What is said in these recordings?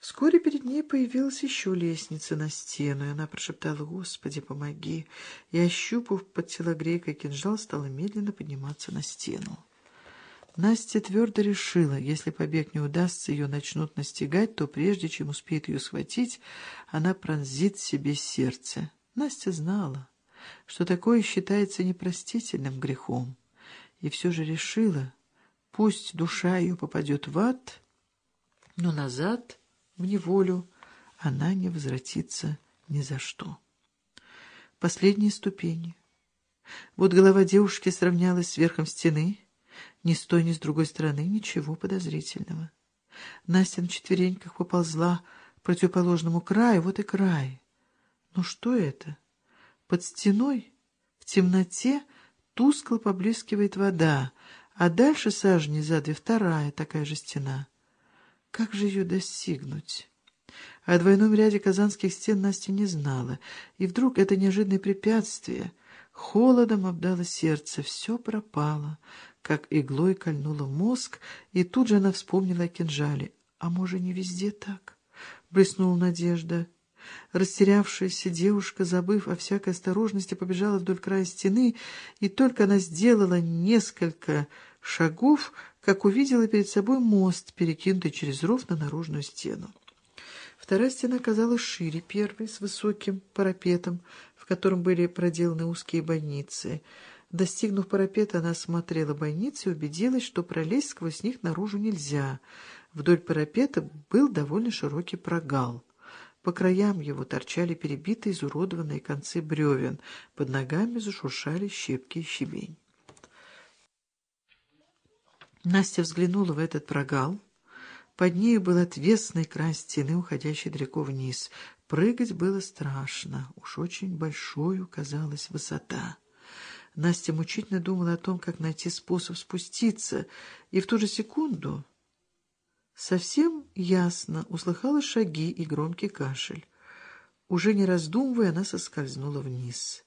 Вскоре перед ней появилась еще лестница на стену, и она прошептала «Господи, помоги!» и, ощупав под телогрейкой кинжал, стала медленно подниматься на стену. Настя твердо решила, если побег не удастся, ее начнут настигать, то прежде чем успеет ее схватить, она пронзит себе сердце. Настя знала, что такое считается непростительным грехом, и все же решила, пусть душа ее попадет в ад, но назад в неволю она не возвратится ни за что. Последние ступени. Вот голова девушки сравнялась с верхом стены. Ни с той, ни с другой стороны ничего подозрительного. Настя на четвереньках поползла к противоположному краю, вот и край. Ну что это? Под стеной, в темноте, тускло поблескивает вода, а дальше сажни за две вторая такая же стена. Как же ее достигнуть? О двойном ряде казанских стен Настя не знала, и вдруг это неожиданное препятствие холодом обдало сердце, все пропало, как иглой кольнуло мозг, и тут же она вспомнила о кинжале. А может, не везде так? Блеснула надежда. Растерявшаяся девушка, забыв о всякой осторожности, побежала вдоль края стены, и только она сделала несколько шагов, как увидела перед собой мост, перекинутый через ров на наружную стену. Вторая стена казалась шире первой, с высоким парапетом, в котором были проделаны узкие бойницы. Достигнув парапета, она осмотрела бойницы и убедилась, что пролезть сквозь них наружу нельзя. Вдоль парапета был довольно широкий прогал. По краям его торчали перебитые изуродованные концы бревен, под ногами зашуршали щепки и щебень. Настя взглянула в этот прогал. Под ней был отвесный край стены, уходящий далеко вниз. Прыгать было страшно, уж очень большой казалась высота. Настя мучительно думала о том, как найти способ спуститься, и в ту же секунду совсем ясно услыхала шаги и громкий кашель. Уже не раздумывая, она соскользнула вниз.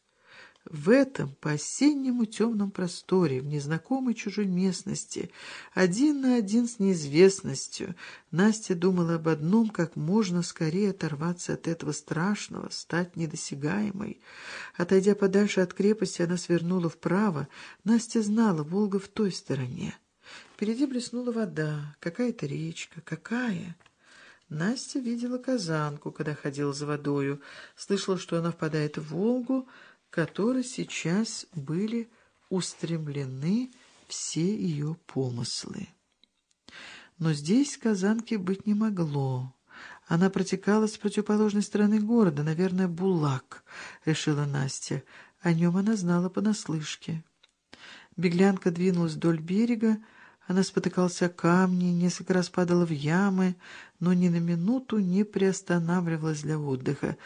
В этом по-осеннему темном просторе, в незнакомой чужой местности, один на один с неизвестностью, Настя думала об одном, как можно скорее оторваться от этого страшного, стать недосягаемой. Отойдя подальше от крепости, она свернула вправо. Настя знала, Волга в той стороне. Впереди блеснула вода, какая-то речка, какая... Настя видела казанку, когда ходила за водою, слышала, что она впадает в Волгу, которой сейчас были устремлены все ее помыслы. Но здесь казанки быть не могло. Она протекала с противоположной стороны города, наверное, Булак, — решила Настя. О нем она знала понаслышке. Беглянка двинулась вдоль берега, она спотыкался о камни, несколько раз падала в ямы, но ни на минуту не приостанавливалась для отдыха.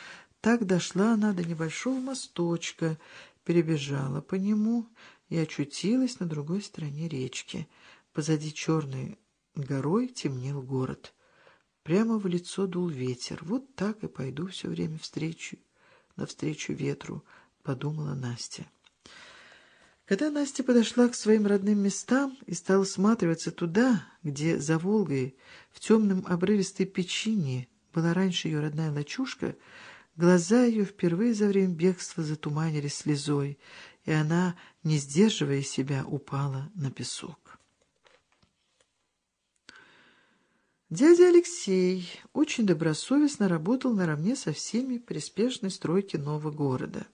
Так дошла она до небольшого мосточка, перебежала по нему и очутилась на другой стороне речки. Позади черной горой темнел город. Прямо в лицо дул ветер. Вот так и пойду все время встречу, навстречу ветру, — подумала Настя. Когда Настя подошла к своим родным местам и стала всматриваться туда, где за Волгой, в темном обрывистой печине, была раньше ее родная лачушка, Глаза ее впервые за время бегства затуманились слезой, и она, не сдерживая себя, упала на песок. Дядя Алексей очень добросовестно работал наравне со всеми приспешной стройки нового города.